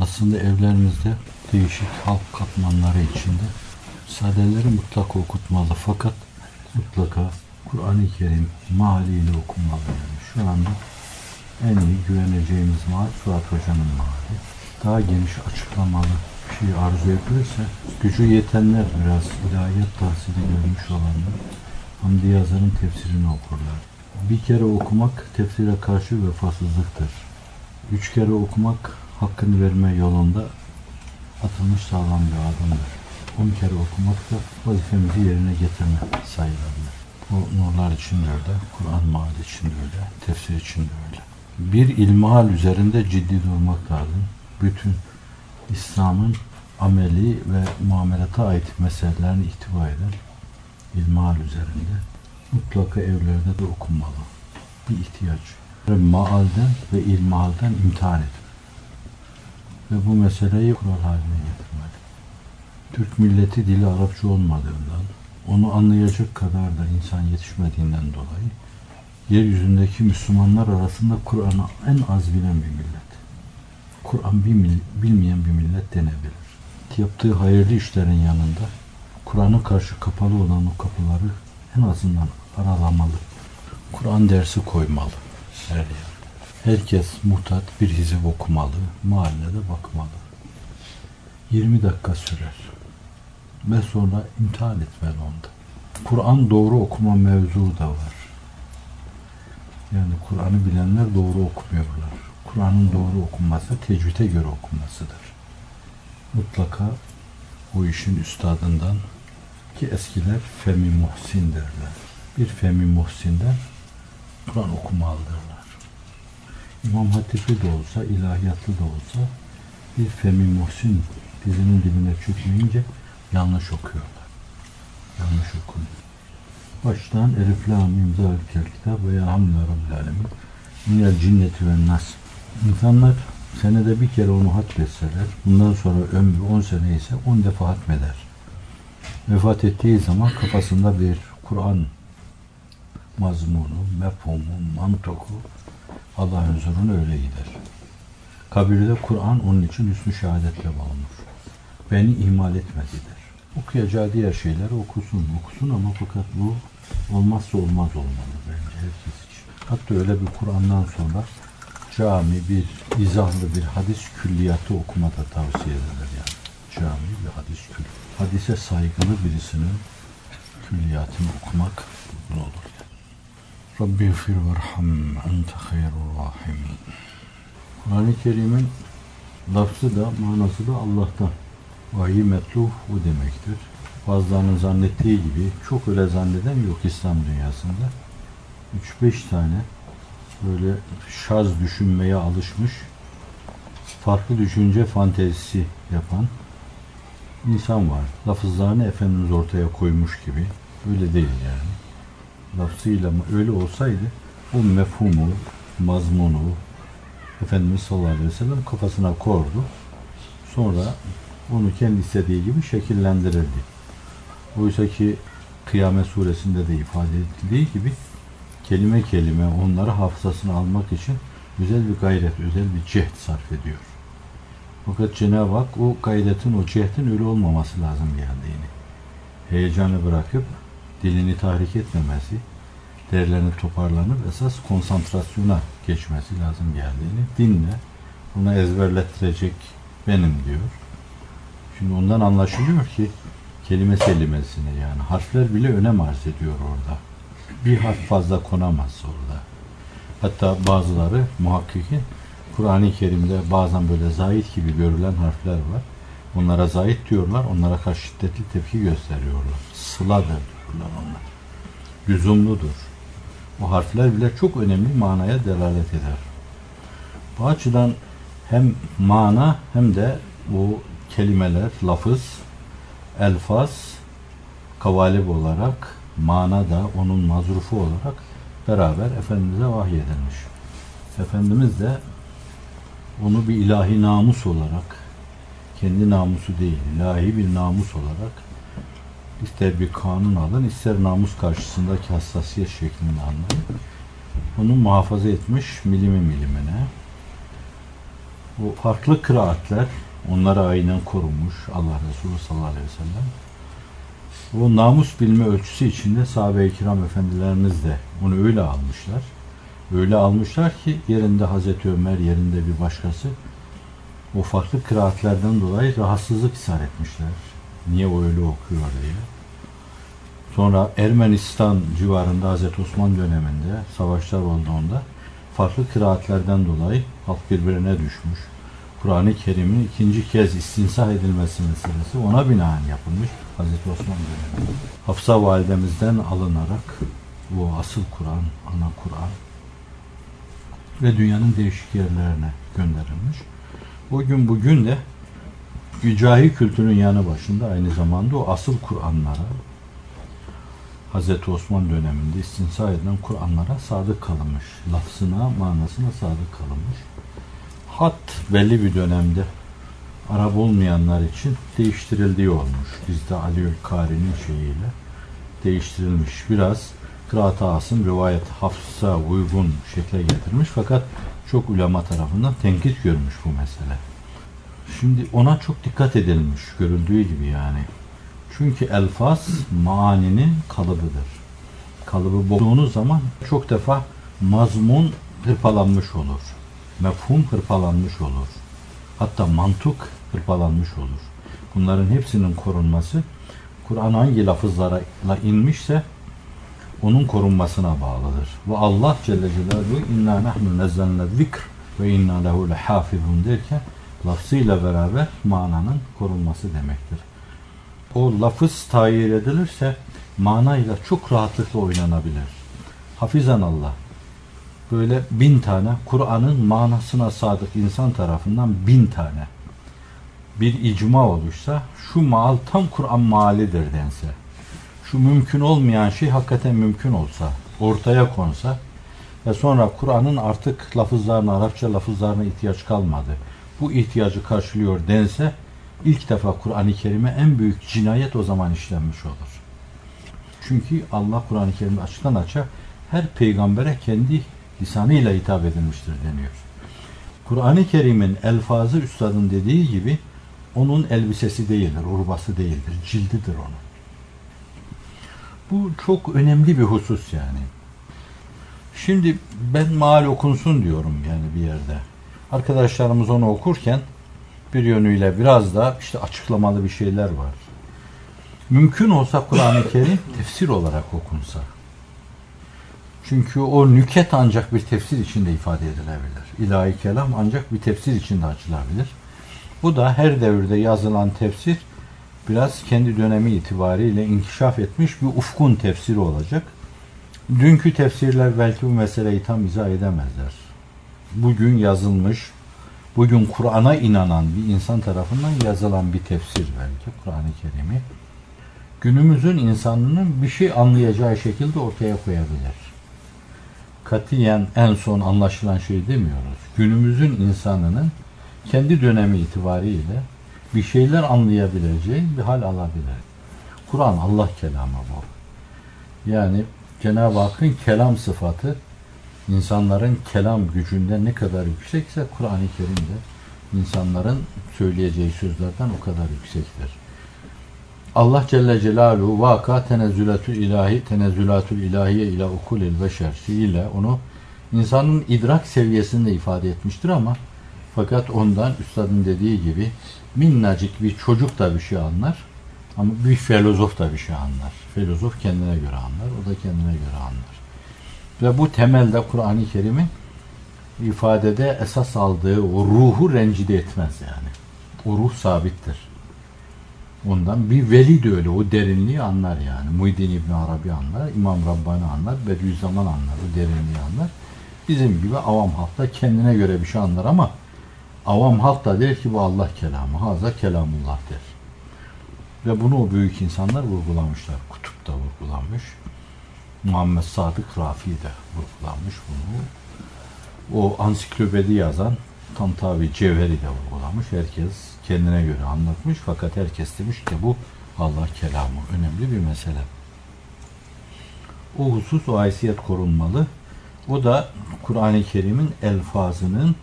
aslında evlerimizde değişik halk katmanları içinde sadeleri mutlaka okutmalı fakat mutlaka Kur'an-ı Kerim maaliyle okunmalı yani. Şu anda en iyi güveneceğimiz maal Fuat Hoca'nın maali. Daha geniş açıklamalı bir şey arzu edilirse gücü yetenler biraz ilahiyat tahsili görmüş olanlar Hamdi Yazar'ın tefsirini okurlar. Bir kere okumak tefsire karşı vefasızlıktır. Üç kere okumak hakkını verme yolunda atılmış sağlam bir adımdır. On kere okumak da vazifemizi yerine getirme sayılabilir. Bu nurlar için de öyle, Kur'an maal için de öyle, tefsir için de öyle. Bir ilmihal üzerinde ciddi durmak lazım. Bütün İslam'ın ameli ve muamelata ait meselelerini ihtiva eden ilmihal üzerinde mutlaka evlerde de okunmalı. Bir ihtiyaç. Maalden ve ilmihalden imtihan etmek. Ve bu meseleyi kural haline getirmeli. Türk milleti dili Arapça olmadığından, onu anlayacak kadar da insan yetişmediğinden dolayı yeryüzündeki Müslümanlar arasında Kur'an'ı en az bilen bir millet. Kur'an bilmeyen bir millet denebilir. Yaptığı hayırlı işlerin yanında Kur'an'a karşı kapalı olan o kapıları en azından aralamalı. Kur'an dersi koymalı her yerde. Herkes muhtat bir hizip okumalı, mahallede bakmalı. 20 dakika sürer. Ve sonra imtihan etmeli onda. Kur'an doğru okuma mevzu da var. Yani Kur'an'ı bilenler doğru okumuyorlar. Kur'an'ın doğru okunması tecvite göre okunmasıdır. Mutlaka o işin üstadından ki eskiler Femi Muhsin derler. Bir Femi Muhsin'den Kur'an okuma aldırırlar. İmam Hatibi de olsa, ilahiyatlı da olsa bir Femi Muhsin dizinin dibine çökmeyince yanlış okuyorlar. Yanlış okunuyor. Baştan Elif Lam imza kitap veya Hamdülillah Rabbil Alemin minel cinneti ve nas. İnsanlar senede bir kere onu hatmetseler, bundan sonra ömrü 10 sene ise 10 defa hatmeder. Vefat ettiği zaman kafasında bir Kur'an mazmunu, mefhumu, mantoku Allah'ın huzuruna öyle gider. Kabirde Kur'an onun için üstü şehadetle bulunur. Beni ihmal etmedi der. Okuyacağı diğer şeyleri okusun, okusun ama fakat bu olmazsa olmaz olmalı bence herkes için. Hatta öyle bir Kur'an'dan sonra cami bir izahlı bir hadis külliyatı okumada tavsiye ederler yani. Cami bir hadis küll. Hadise saygılı birisinin külliyatını okumak ne olur. Rabbi fir verham ente hayrul rahimin. Kur'an-ı Kerim'in lafzı da manası da Allah'tan. Vahiy metluh bu demektir. Bazılarının zannettiği gibi çok öyle zanneden yok İslam dünyasında. 3-5 tane böyle şaz düşünmeye alışmış, farklı düşünce fantezisi yapan insan var. Lafızlarını Efendimiz ortaya koymuş gibi. Öyle değil yani. Lafzıyla öyle olsaydı o mefhumu, mazmunu Efendimiz sallallahu aleyhi ve sellem kafasına kordu. Sonra onu kendi istediği gibi şekillendirirdi. Oysa ki Kıyamet suresinde de ifade edildiği gibi kelime kelime onları hafızasına almak için güzel bir gayret, özel bir cehd sarf ediyor. Fakat Cenab-ı Hak o gayretin, o cehdin öyle olmaması lazım geldiğini, heyecanı bırakıp dilini tahrik etmemesi, değerlerini toparlanıp esas konsantrasyona geçmesi lazım geldiğini dinle, ona ezberlettirecek benim diyor. Şimdi ondan anlaşılıyor ki kelime kelimesine yani harfler bile önem arz ediyor orada. Bir harf fazla konamaz orada. Hatta bazıları muhakkikin Kur'an-ı Kerim'de bazen böyle zahit gibi görülen harfler var. Onlara zahit diyorlar. Onlara karşı şiddetli tepki gösteriyorlar. Sıladır onlar. Lüzumludur. O harfler bile çok önemli manaya delalet eder. Bu açıdan hem mana hem de bu kelimeler, lafız, elfaz, kavalib olarak mana da onun mazrufu olarak beraber Efendimiz'e vahyedilmiş. Efendimiz de onu bir ilahi namus olarak kendi namusu değil, ilahi bir namus olarak ister bir kanun alın, ister namus karşısındaki hassasiyet şeklinde anlayın. Onu muhafaza etmiş milimi milimine. Bu farklı kıraatler onlara aynen korunmuş Allah Resulü sallallahu aleyhi ve sellem. Bu namus bilme ölçüsü içinde sahabe-i kiram efendilerimiz de onu öyle almışlar. Öyle almışlar ki yerinde Hazreti Ömer, yerinde bir başkası o farklı kıraatlerden dolayı rahatsızlık ishar etmişler. Niye o öyle okuyor diye. Sonra Ermenistan civarında Hazreti Osman döneminde savaşlar olduğunda farklı kıraatlerden dolayı halk birbirine düşmüş. Kur'an-ı Kerim'in ikinci kez istinsah edilmesi meselesi ona binaen yapılmış Hazreti Osman döneminde. Hafsa validemizden alınarak bu asıl Kur'an, ana Kur'an ve dünyanın değişik yerlerine gönderilmiş. O gün bugün de cahil kültürün yanı başında aynı zamanda o asıl Kur'anlara Hz. Osman döneminde istinsa edilen Kur'anlara sadık kalınmış. Lafzına, manasına sadık kalınmış. Hat belli bir dönemde Arap olmayanlar için değiştirildiği olmuş. Bizde Ali Kari'nin şeyiyle değiştirilmiş. Biraz Kıraat Asım rivayet hafsa uygun şekle getirmiş fakat çok ulema tarafından tenkit görmüş bu mesele. Şimdi ona çok dikkat edilmiş görüldüğü gibi yani. Çünkü elfaz maninin kalıbıdır. Kalıbı bozduğunuz zaman çok defa mazmun hırpalanmış olur. Mefhum hırpalanmış olur. Hatta mantık hırpalanmış olur. Bunların hepsinin korunması Kur'an hangi lafızlara inmişse onun korunmasına bağlıdır. Ve Allah Celle Celaluhu inna nahnu nezzelne zikr ve inna lehu lehafizun derken lafzıyla beraber mananın korunması demektir. O lafız tayir edilirse manayla çok rahatlıkla oynanabilir. Hafizan Allah. Böyle bin tane Kur'an'ın manasına sadık insan tarafından bin tane bir icma oluşsa şu mal tam Kur'an malidir dense şu mümkün olmayan şey hakikaten mümkün olsa, ortaya konsa ve sonra Kur'an'ın artık lafızlarına, Arapça lafızlarına ihtiyaç kalmadı. Bu ihtiyacı karşılıyor dense ilk defa Kur'an-ı Kerim'e en büyük cinayet o zaman işlenmiş olur. Çünkü Allah Kur'an-ı Kerim'de açıktan açığa her peygambere kendi lisanıyla hitap edilmiştir deniyor. Kur'an-ı Kerim'in elfazı üstadın dediği gibi onun elbisesi değildir, urbası değildir, cildidir onun. Bu çok önemli bir husus yani. Şimdi ben mal okunsun diyorum yani bir yerde. Arkadaşlarımız onu okurken bir yönüyle biraz da işte açıklamalı bir şeyler var. Mümkün olsa Kur'an-ı Kerim tefsir olarak okunsa. Çünkü o nüket ancak bir tefsir içinde ifade edilebilir. İlahi kelam ancak bir tefsir içinde açılabilir. Bu da her devirde yazılan tefsir biraz kendi dönemi itibariyle inkişaf etmiş bir ufkun tefsiri olacak. Dünkü tefsirler belki bu meseleyi tam izah edemezler. Bugün yazılmış, bugün Kur'an'a inanan bir insan tarafından yazılan bir tefsir belki Kur'an-ı Kerim'i günümüzün insanının bir şey anlayacağı şekilde ortaya koyabilir. Katiyen en son anlaşılan şey demiyoruz. Günümüzün insanının kendi dönemi itibariyle bir şeyler anlayabileceği bir hal alabilir. Kur'an Allah kelamı bu. Yani Cenab-ı Hakk'ın kelam sıfatı insanların kelam gücünde ne kadar yüksekse Kur'an-ı Kerim'de insanların söyleyeceği sözlerden o kadar yüksektir. Allah Celle Celaluhu vaka tenezzülatü ilahi tenezzülatül ilahiye ile ukulil beşer ile onu insanın idrak seviyesinde ifade etmiştir ama fakat ondan üstadın dediği gibi minnacık bir çocuk da bir şey anlar. Ama bir filozof da bir şey anlar. Filozof kendine göre anlar. O da kendine göre anlar. Ve bu temelde Kur'an-ı Kerim'in ifadede esas aldığı o ruhu rencide etmez yani. O ruh sabittir. Ondan bir veli de öyle o derinliği anlar yani. Muhyiddin İbn Arabi anlar, İmam Rabbani anlar, Bediüzzaman anlar, o derinliği anlar. Bizim gibi avam halkta kendine göre bir şey anlar ama Avam halk da der ki bu Allah kelamı. Haza kelamullah der. Ve bunu o büyük insanlar vurgulamışlar. Kutup da vurgulanmış. Muhammed Sadık Rafi de vurgulanmış bunu. O ansiklopedi yazan Tantavi Cevheri de vurgulamış. Herkes kendine göre anlatmış. Fakat herkes demiş ki bu Allah kelamı. Önemli bir mesele. O husus, o haysiyet korunmalı. O da Kur'an-ı Kerim'in elfazının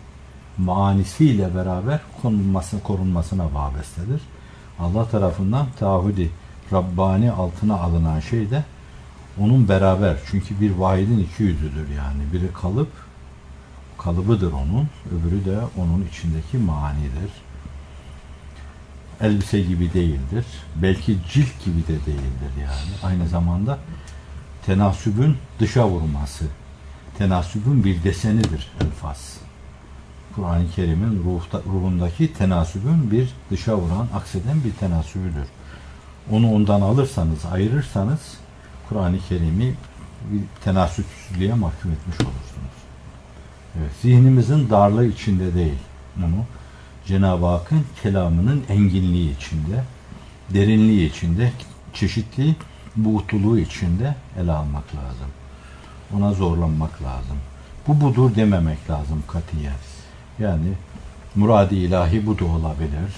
manisiyle beraber konulması, korunmasına vabestedir. Allah tarafından taahhüdi Rabbani altına alınan şey de onun beraber çünkü bir vahidin iki yüzüdür yani. Biri kalıp kalıbıdır onun, öbürü de onun içindeki manidir. Elbise gibi değildir. Belki cilt gibi de değildir yani. Aynı zamanda tenasübün dışa vurması. Tenasübün bir desenidir elfaz. Kur'an-ı Kerim'in ruhundaki tenasübün bir dışa vuran, akseden bir tenasübüdür. Onu ondan alırsanız, ayırırsanız Kur'an-ı Kerim'i bir tenasüpsüzlüğe mahkum etmiş olursunuz. Evet, zihnimizin darlığı içinde değil. Bunu Cenab-ı Hakk'ın kelamının enginliği içinde, derinliği içinde, çeşitli buğutuluğu içinde ele almak lazım. Ona zorlanmak lazım. Bu budur dememek lazım katiyen. Yani muradi ilahi bu da olabilir.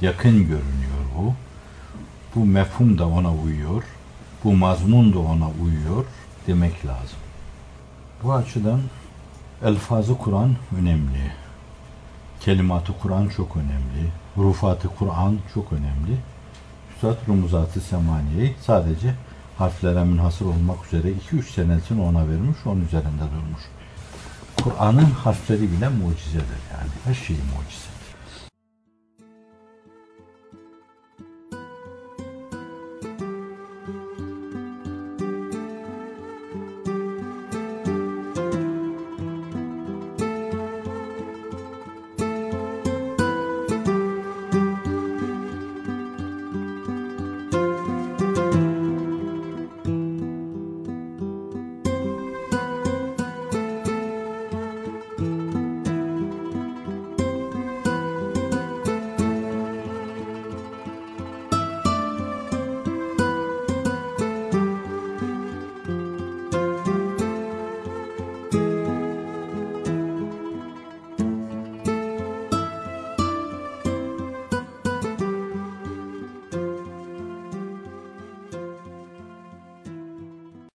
Yakın görünüyor bu. Bu mefhum da ona uyuyor. Bu mazmun da ona uyuyor demek lazım. Bu açıdan elfazı Kur'an önemli. Kelimatı Kur'an çok önemli. Hurufatı Kur'an çok önemli. Üstad Rumuzat-ı Semaniye'yi sadece harflere münhasır olmak üzere 2-3 senesini ona vermiş, onun üzerinde durmuş. Kur'an'ın harfleri bile mucizedir yani. Her şey mucize.